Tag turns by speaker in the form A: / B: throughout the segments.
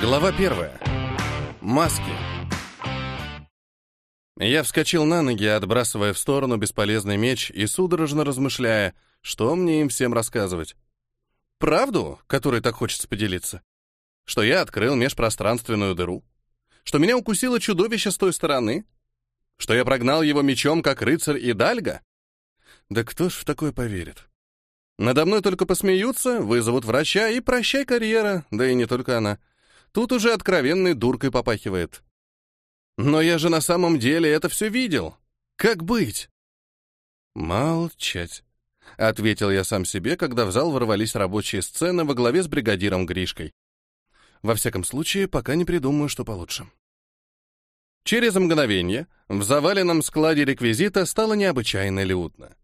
A: Глава первая. Маски. Я вскочил на ноги, отбрасывая в сторону бесполезный меч и судорожно размышляя, что мне им всем рассказывать. Правду, которой так хочется поделиться? Что я открыл межпространственную дыру? Что меня укусило чудовище с той стороны? Что я прогнал его мечом, как рыцарь и дальга? Да кто ж в такое поверит? Надо мной только посмеются, вызовут врача и прощай карьера, да и не только она. Тут уже откровенной дуркой попахивает. Но я же на самом деле это все видел. Как быть? Молчать. — ответил я сам себе, когда в зал ворвались рабочие сцены во главе с бригадиром Гришкой. Во всяком случае, пока не придумаю, что получше. Через мгновение в заваленном складе реквизита стало необычайно лютно.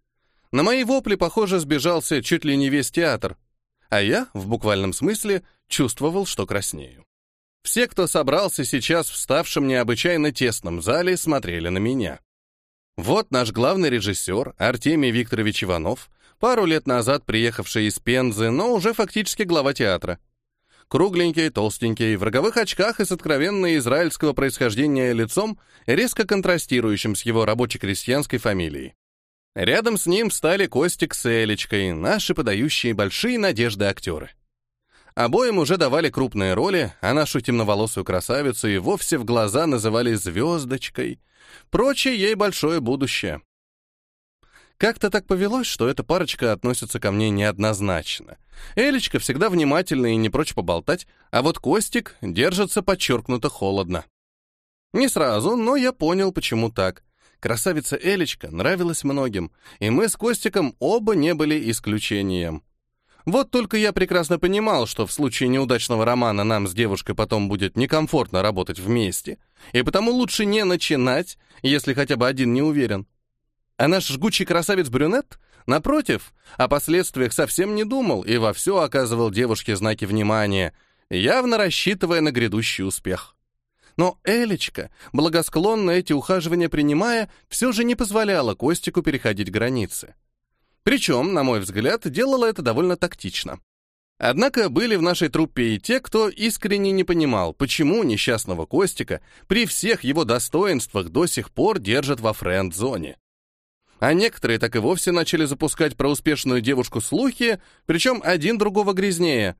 A: На мои вопли, похоже, сбежался чуть ли не весь театр, а я, в буквальном смысле, чувствовал, что краснею. Все, кто собрался сейчас в ставшем необычайно тесном зале, смотрели на меня. Вот наш главный режиссер, Артемий Викторович Иванов, пару лет назад приехавший из Пензы, но уже фактически глава театра. Кругленький, толстенький, в роговых очках и с откровенно израильского происхождения лицом, резко контрастирующим с его рабоче-крестьянской фамилией. Рядом с ним стали Костик с Элечкой, наши подающие большие надежды актеры. Обоим уже давали крупные роли, а нашу темноволосую красавицу и вовсе в глаза называли «звездочкой». Прочее ей большое будущее. Как-то так повелось, что эта парочка относится ко мне неоднозначно. Элечка всегда внимательна и не прочь поболтать, а вот Костик держится подчеркнуто холодно. Не сразу, но я понял, почему так. Красавица Элечка нравилась многим, и мы с Костиком оба не были исключением. Вот только я прекрасно понимал, что в случае неудачного романа нам с девушкой потом будет некомфортно работать вместе, и потому лучше не начинать, если хотя бы один не уверен. А наш жгучий красавец-брюнет, напротив, о последствиях совсем не думал и во все оказывал девушке знаки внимания, явно рассчитывая на грядущий успех. Но Элечка, благосклонно эти ухаживания принимая, все же не позволяла Костику переходить границы. Причем, на мой взгляд, делала это довольно тактично. Однако были в нашей труппе и те, кто искренне не понимал, почему несчастного Костика при всех его достоинствах до сих пор держат во френд-зоне а некоторые так и вовсе начали запускать про успешную девушку слухи, причем один другого грязнее.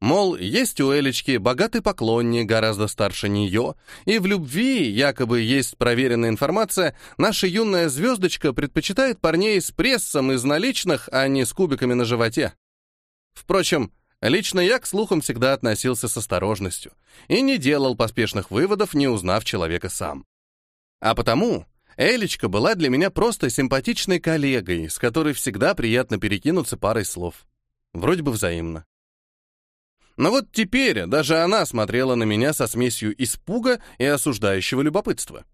A: Мол, есть у Элечки богатый поклонник, гораздо старше нее, и в любви, якобы есть проверенная информация, наша юная звездочка предпочитает парней с прессом из наличных, а не с кубиками на животе. Впрочем, лично я к слухам всегда относился с осторожностью и не делал поспешных выводов, не узнав человека сам. А потому Элечка была для меня просто симпатичной коллегой, с которой всегда приятно перекинуться парой слов. Вроде бы взаимно. Но вот теперь даже она смотрела на меня со смесью испуга и осуждающего любопытства.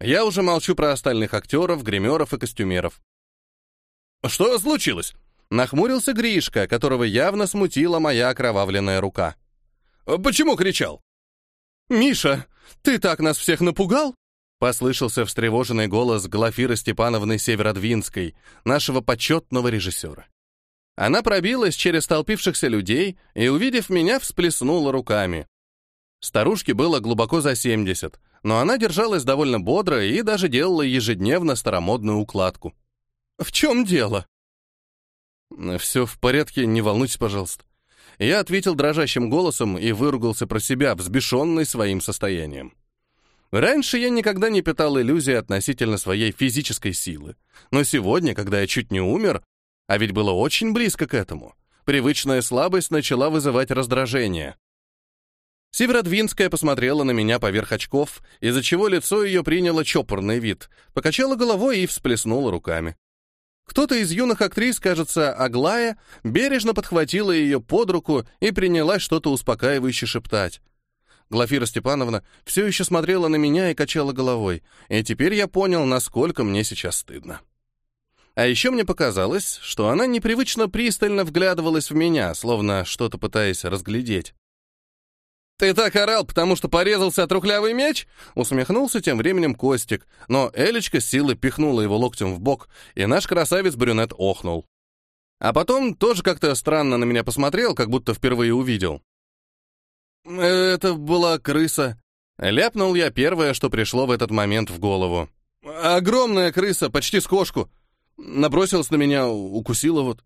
A: Я уже молчу про остальных актеров, гримеров и костюмеров. «Что случилось?» — нахмурился Гришка, которого явно смутила моя окровавленная рука. «Почему кричал?» «Миша, ты так нас всех напугал!» Послышался встревоженный голос Глафиры Степановны Северодвинской, нашего почетного режиссера. Она пробилась через толпившихся людей и, увидев меня, всплеснула руками. Старушке было глубоко за 70, но она держалась довольно бодро и даже делала ежедневно старомодную укладку. «В чем дело?» «Все в порядке, не волнуйтесь, пожалуйста». Я ответил дрожащим голосом и выругался про себя, взбешенный своим состоянием. Раньше я никогда не питал иллюзий относительно своей физической силы. Но сегодня, когда я чуть не умер, а ведь было очень близко к этому, привычная слабость начала вызывать раздражение. Северодвинская посмотрела на меня поверх очков, из-за чего лицо ее приняло чопорный вид, покачала головой и всплеснула руками. Кто-то из юных актрис, кажется, Аглая, бережно подхватила ее под руку и принялась что-то успокаивающе шептать. Глафира Степановна все еще смотрела на меня и качала головой, и теперь я понял, насколько мне сейчас стыдно. А еще мне показалось, что она непривычно пристально вглядывалась в меня, словно что-то пытаясь разглядеть. «Ты так орал, потому что порезался трухлявый меч?» Усмехнулся тем временем Костик, но Элечка с силой пихнула его локтем в бок, и наш красавец-брюнет охнул. А потом тоже как-то странно на меня посмотрел, как будто впервые увидел. «Это была крыса». Ляпнул я первое, что пришло в этот момент в голову. «Огромная крыса, почти с кошку. Набросилась на меня, укусила вот».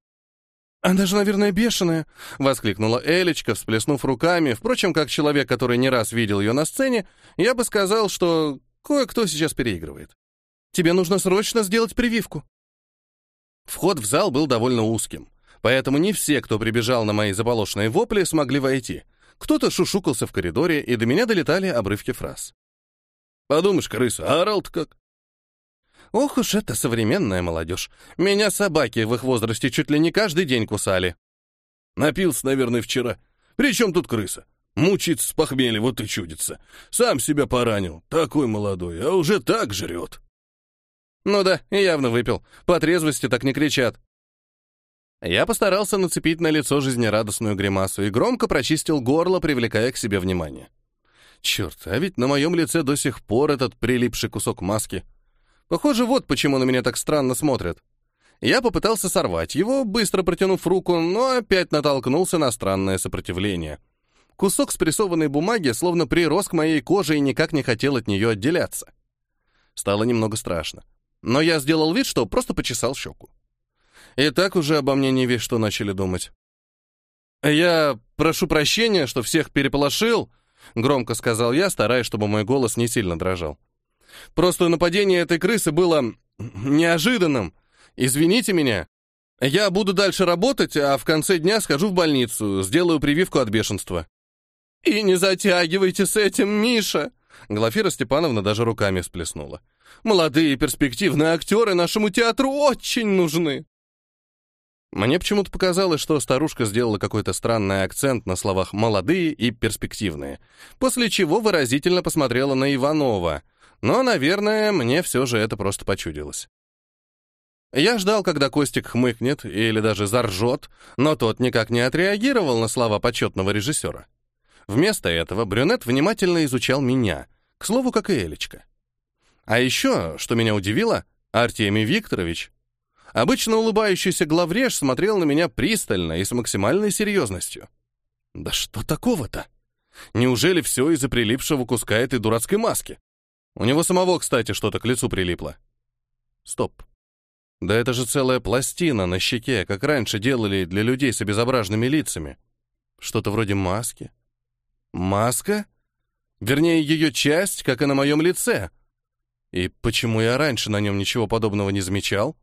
A: «Она же, наверное, бешеная!» — воскликнула Элечка, всплеснув руками. Впрочем, как человек, который не раз видел ее на сцене, я бы сказал, что кое-кто сейчас переигрывает. «Тебе нужно срочно сделать прививку». Вход в зал был довольно узким, поэтому не все, кто прибежал на мои заполошенные вопли, смогли войти. Кто-то шушукался в коридоре, и до меня долетали обрывки фраз. «Подумаешь, крыса, орал-то как?» Ох уж это современная молодежь. Меня собаки в их возрасте чуть ли не каждый день кусали. Напился, наверное, вчера. Причем тут крыса? Мучится с похмелья, вот и чудится. Сам себя поранил. Такой молодой, а уже так жрет. Ну да, явно выпил. По трезвости так не кричат. Я постарался нацепить на лицо жизнерадостную гримасу и громко прочистил горло, привлекая к себе внимание. Черт, а ведь на моем лице до сих пор этот прилипший кусок маски — Похоже, вот почему на меня так странно смотрят. Я попытался сорвать его, быстро протянув руку, но опять натолкнулся на странное сопротивление. Кусок спрессованной бумаги словно прирос к моей коже и никак не хотел от нее отделяться. Стало немного страшно. Но я сделал вид, что просто почесал щеку. И так уже обо мне не весь что начали думать. «Я прошу прощения, что всех переполошил», — громко сказал я, стараясь, чтобы мой голос не сильно дрожал. Просто нападение этой крысы было неожиданным. Извините меня. Я буду дальше работать, а в конце дня схожу в больницу, сделаю прививку от бешенства». «И не затягивайте с этим, Миша!» Глафира Степановна даже руками всплеснула. «Молодые перспективные актеры нашему театру очень нужны!» Мне почему-то показалось, что старушка сделала какой-то странный акцент на словах «молодые» и «перспективные», после чего выразительно посмотрела на Иванова — но, наверное, мне все же это просто почудилось. Я ждал, когда Костик хмыкнет или даже заржет, но тот никак не отреагировал на слова почетного режиссера. Вместо этого брюнет внимательно изучал меня, к слову, как и Элечка. А еще, что меня удивило, Артемий Викторович. Обычно улыбающийся главреж смотрел на меня пристально и с максимальной серьезностью. Да что такого-то? Неужели все из-за прилипшего куска этой дурацкой маски? У него самого, кстати, что-то к лицу прилипло. Стоп. Да это же целая пластина на щеке, как раньше делали для людей с обезображенными лицами. Что-то вроде маски. Маска? Вернее, ее часть, как и на моем лице. И почему я раньше на нем ничего подобного не замечал?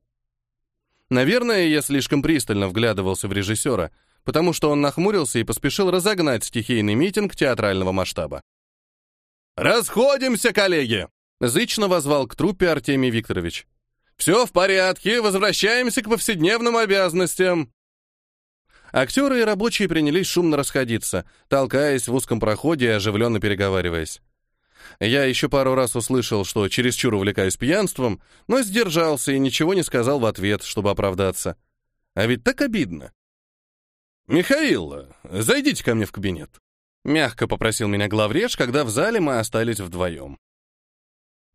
A: Наверное, я слишком пристально вглядывался в режиссера, потому что он нахмурился и поспешил разогнать стихийный митинг театрального масштаба. «Расходимся, коллеги!» — зычно возвал к труппе Артемий Викторович. «Все в порядке, возвращаемся к повседневным обязанностям!» Актеры и рабочие принялись шумно расходиться, толкаясь в узком проходе и оживленно переговариваясь. Я еще пару раз услышал, что чересчур увлекаюсь пьянством, но сдержался и ничего не сказал в ответ, чтобы оправдаться. А ведь так обидно. «Михаил, зайдите ко мне в кабинет», Мягко попросил меня главреж, когда в зале мы остались вдвоем.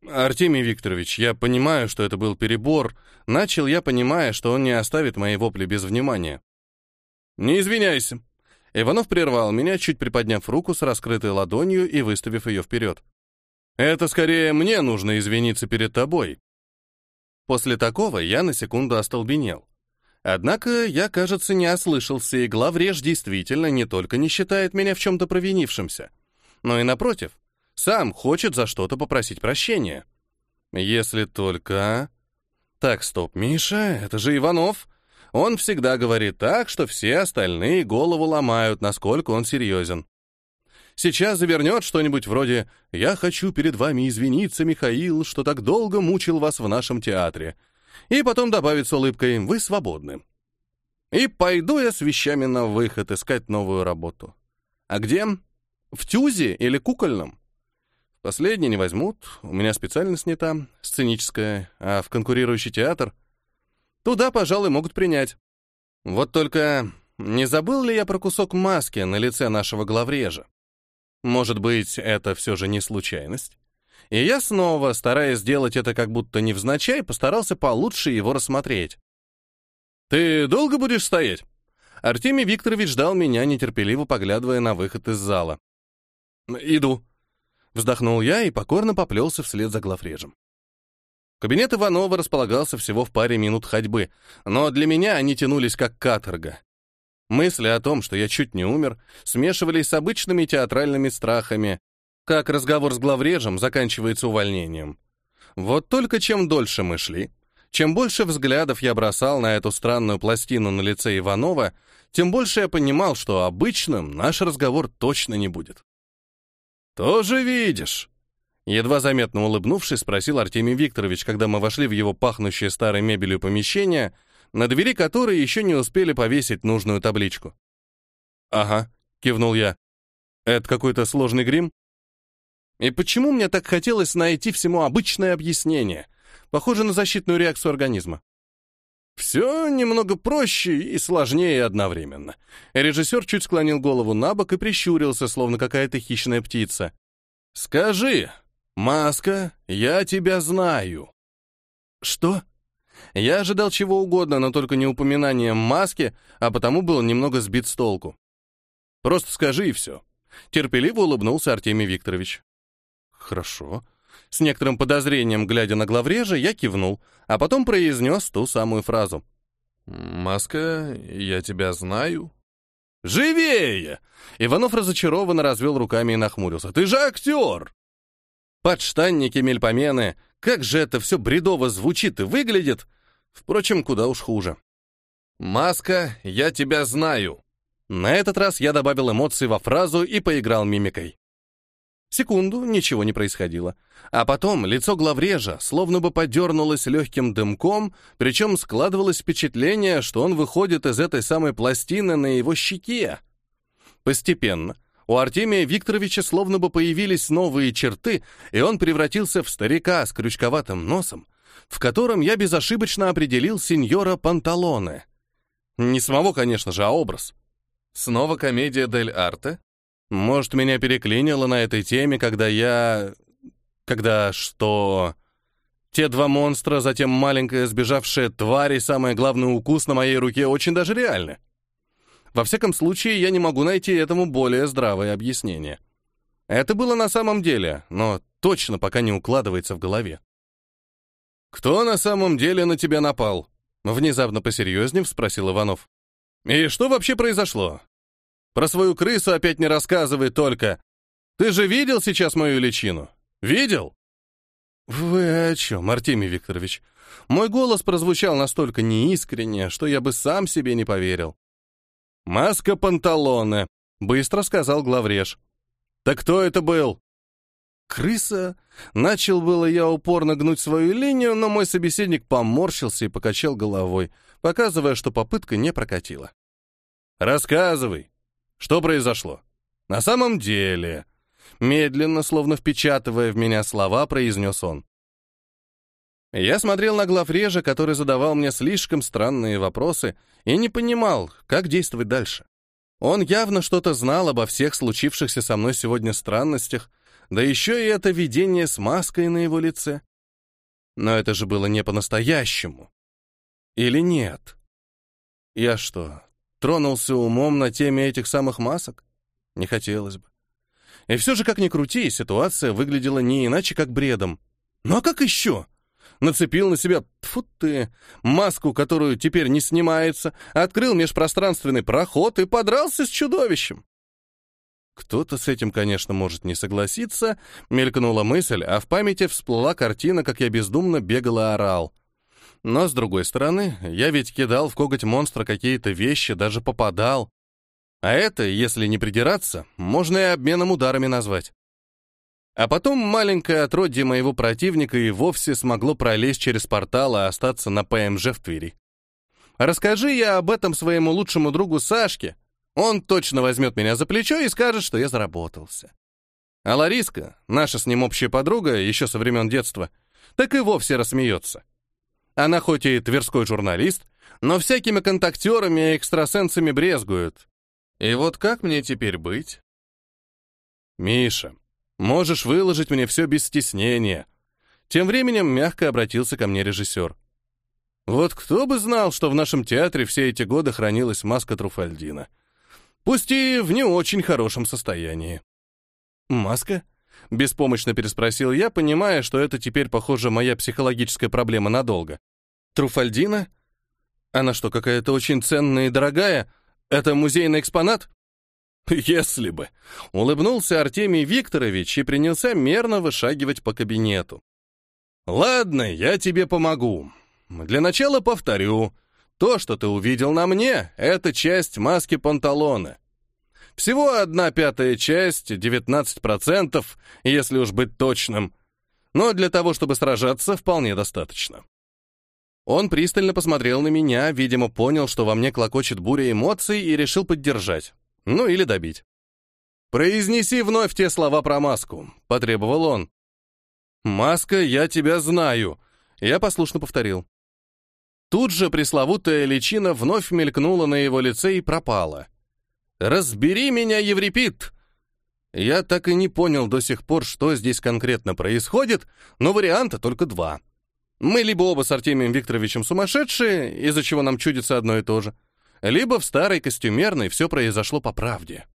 A: «Артемий Викторович, я понимаю, что это был перебор. Начал я, понимая, что он не оставит мои вопли без внимания». «Не извиняйся». Иванов прервал меня, чуть приподняв руку с раскрытой ладонью и выставив ее вперед. «Это скорее мне нужно извиниться перед тобой». После такого я на секунду остолбенел. Однако я, кажется, не ослышался, и главреж действительно не только не считает меня в чем-то провинившимся, но и, напротив, сам хочет за что-то попросить прощения. Если только... Так, стоп, Миша, это же Иванов. Он всегда говорит так, что все остальные голову ломают, насколько он серьезен. Сейчас завернет что-нибудь вроде «Я хочу перед вами извиниться, Михаил, что так долго мучил вас в нашем театре и потом добавить с улыбкой «Вы свободны». И пойду я с вещами на выход искать новую работу. А где? В ТЮЗе или кукольном? Последний не возьмут, у меня специальность не там, сценическая, а в конкурирующий театр. Туда, пожалуй, могут принять. Вот только не забыл ли я про кусок маски на лице нашего главрежа? Может быть, это все же не случайность? И я снова, стараясь сделать это как будто невзначай, постарался получше его рассмотреть. «Ты долго будешь стоять?» Артемий Викторович ждал меня, нетерпеливо поглядывая на выход из зала. Иду. Вздохнул я и покорно поплелся вслед за главрежем. Кабинет Иванова располагался всего в паре минут ходьбы, но для меня они тянулись как каторга. Мысли о том, что я чуть не умер, смешивались с обычными театральными страхами, как разговор с главрежем заканчивается увольнением. Вот только чем дольше мы шли, чем больше взглядов я бросал на эту странную пластину на лице Иванова, тем больше я понимал, что обычным наш разговор точно не будет. «Тоже видишь?» Едва заметно улыбнувшись, спросил Артемий Викторович, когда мы вошли в его пахнущее старой мебелью помещение, на двери которой еще не успели повесить нужную табличку. «Ага», — кивнул я. «Это какой-то сложный грим?» И почему мне так хотелось найти всему обычное объяснение? Похоже на защитную реакцию организма. Все немного проще и сложнее одновременно. Режиссер чуть склонил голову на бок и прищурился, словно какая-то хищная птица. «Скажи, «Маска, я тебя знаю». «Что?» Я ожидал чего угодно, но только не упоминанием маски, а потому был немного сбит с толку. «Просто скажи и все». Терпеливо улыбнулся Артемий Викторович. «Хорошо». С некоторым подозрением, глядя на главрежа, я кивнул, а потом произнес ту самую фразу. «Маска, я тебя знаю». «Живее!» Иванов разочарованно развел руками и нахмурился. «Ты же актер!» Подштанники мельпомены, как же это все бредово звучит и выглядит. Впрочем, куда уж хуже. «Маска, я тебя знаю». На этот раз я добавил эмоций во фразу и поиграл мимикой. Секунду, ничего не происходило. А потом лицо главрежа словно бы подернулось легким дымком, причем складывалось впечатление, что он выходит из этой самой пластины на его щеке. Постепенно, у Артемия Викторовича словно бы появились новые черты, и он превратился в старика с крючковатым носом, в котором я безошибочно определил сеньора Панталоне. Не самого, конечно же, а образ. Снова комедия Дель Арте? Может, меня переклинило на этой теме, когда я... Когда что... Те два монстра, затем маленькая сбежавшая тварь и, самое главное, укус на моей руке очень даже реальны. Во всяком случае, я не могу найти этому более здравое объяснение. Это было на самом деле, но точно пока не укладывается в голове. «Кто на самом деле на тебя напал?» Внезапно посерьезнее спросил Иванов. «И что вообще произошло? Про свою крысу опять не рассказывай только. Ты же видел сейчас мою личину? Видел?» «Вы о чем, Артемий Викторович?» Мой голос прозвучал настолько неискренне, что я бы сам себе не поверил. «Маска Панталоне», — быстро сказал главреж. «Так кто это был?» «Крыса?» Начал было я упорно гнуть свою линию, но мой собеседник поморщился и покачал головой, показывая, что попытка не прокатила. «Рассказывай, что произошло?» «На самом деле...» Медленно, словно впечатывая в меня слова, произнес он. Я смотрел на главрежа, который задавал мне слишком странные вопросы, и не понимал, как действовать дальше. Он явно что-то знал обо всех случившихся со мной сегодня странностях, да еще и это видение с маской на его лице. Но это же было не по-настоящему. Или нет? Я что, тронулся умом на теме этих самых масок? Не хотелось бы. И все же, как ни крути, ситуация выглядела не иначе, как бредом. Ну а как еще? нацепил на себя, тьфу ты, маску, которую теперь не снимается, открыл межпространственный проход и подрался с чудовищем. Кто-то с этим, конечно, может не согласиться, мелькнула мысль, а в памяти всплыла картина, как я бездумно бегал и орал. Но, с другой стороны, я ведь кидал в коготь монстра какие-то вещи, даже попадал. А это, если не придираться, можно и обменом ударами назвать. А потом маленькое отродье моего противника и вовсе смогло пролезть через портал и остаться на ПМЖ в Твери. Расскажи я об этом своему лучшему другу Сашке, он точно возьмет меня за плечо и скажет, что я заработался. А Лариска, наша с ним общая подруга, еще со времен детства, так и вовсе рассмеется. Она хоть и тверской журналист, но всякими контактерами и экстрасенсами брезгует. И вот как мне теперь быть? Миша, Можешь выложить мне все без стеснения. Тем временем мягко обратился ко мне режиссер. Вот кто бы знал, что в нашем театре все эти годы хранилась маска Труфальдина. Пусть и в не очень хорошем состоянии. «Маска?» — беспомощно переспросил я, понимая, что это теперь, похоже, моя психологическая проблема надолго. «Труфальдина? Она что, какая-то очень ценная и дорогая? Это музейный экспонат?» «Если бы!» — улыбнулся Артемий Викторович и принялся мерно вышагивать по кабинету. «Ладно, я тебе помогу. Для начала повторю. То, что ты увидел на мне, это часть маски панталона. Всего одна пятая часть, 19%, если уж быть точным. Но для того, чтобы сражаться, вполне достаточно. Он пристально посмотрел на меня, видимо, понял, что во мне клокочет буря эмоций и решил поддержать. Ну или добить. «Произнеси вновь те слова про маску», — потребовал он. «Маска, я тебя знаю», — я послушно повторил. Тут же пресловутая личина вновь мелькнула на его лице и пропала. «Разбери меня, Еврипид!» Я так и не понял до сих пор, что здесь конкретно происходит, но варианта только два. Мы либо оба с Артемием Викторовичем сумасшедшие, из-за чего нам чудится одно и то же, либо в старой костюмерной все произошло по правде.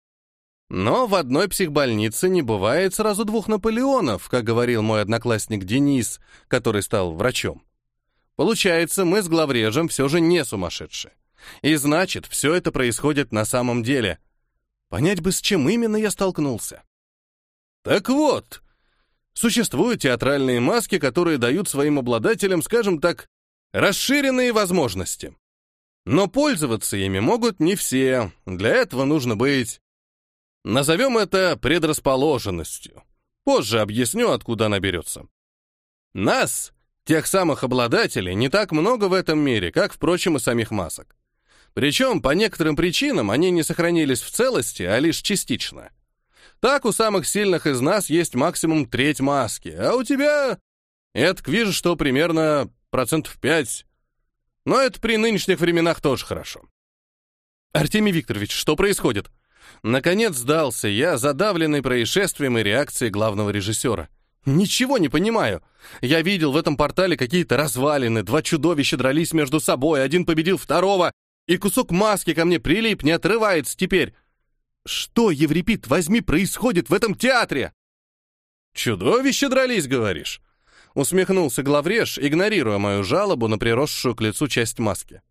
A: Но в одной психбольнице не бывает сразу двух Наполеонов, как говорил мой одноклассник Денис, который стал врачом. Получается, мы с главрежем все же не сумасшедшие. И значит, все это происходит на самом деле. Понять бы, с чем именно я столкнулся. Так вот, существуют театральные маски, которые дают своим обладателям, скажем так, расширенные возможности. Но пользоваться ими могут не все. Для этого нужно быть... Назовем это предрасположенностью. Позже объясню, откуда она берется. Нас, тех самых обладателей, не так много в этом мире, как, впрочем, и самих масок. Причем, по некоторым причинам, они не сохранились в целости, а лишь частично. Так у самых сильных из нас есть максимум треть маски, а у тебя... Это вижу, что примерно процентов пять. Но это при нынешних временах тоже хорошо. Артемий Викторович, что происходит? Наконец сдался я, задавленный происшествием и реакцией главного режиссера. Ничего не понимаю. Я видел в этом портале какие-то развалины, два чудовища дрались между собой, один победил второго, и кусок маски ко мне прилип, не отрывается теперь. Что, Еврипид, возьми, происходит в этом театре? Чудовища дрались, говоришь? Усмехнулся главреж, игнорируя мою жалобу на приросшую к лицу часть маски.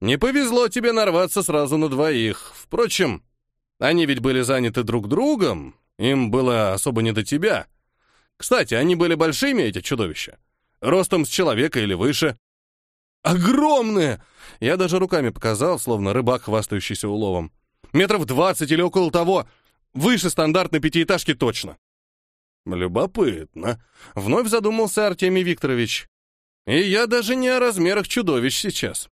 A: Не повезло тебе нарваться сразу на двоих. Впрочем, они ведь были заняты друг другом, им было особо не до тебя. Кстати, они были большими, эти чудовища. Ростом с человека или выше. Огромные! Я даже руками показал, словно рыбак, хвастающийся уловом. Метров двадцать или около того. Выше стандартной пятиэтажки точно. Любопытно. Вновь задумался Артемий Викторович. И я даже не о размерах чудовищ сейчас.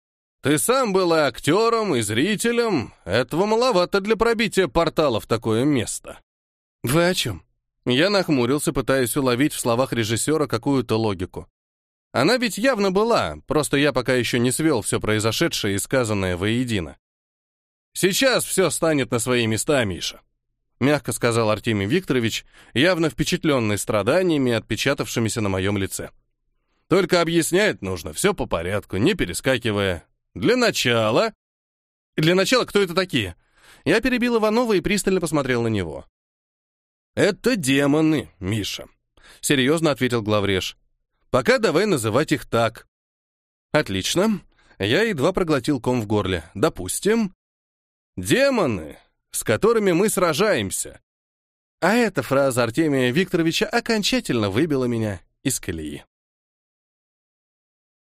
A: Ты сам был и актером, и зрителем. Этого маловато для пробития портала в такое место. Вы о чем? Я нахмурился, пытаясь уловить в словах режиссера какую-то логику. Она ведь явно была, просто я пока еще не свел все произошедшее и сказанное воедино. «Сейчас все станет на свои места, Миша», — мягко сказал Артемий Викторович, явно впечатленный страданиями, отпечатавшимися на моем лице. «Только объяснять нужно все по порядку, не перескакивая. Для начала...» «Для начала кто это такие?» Я перебил Иванова и пристально посмотрел на него. «Это демоны, Миша», — серьезно ответил главреж. Пока давай называть их так. Отлично. Я едва проглотил ком в горле. Допустим. Демоны, с которыми мы сражаемся. А эта фраза Артемия Викторовича окончательно выбила меня из колеи.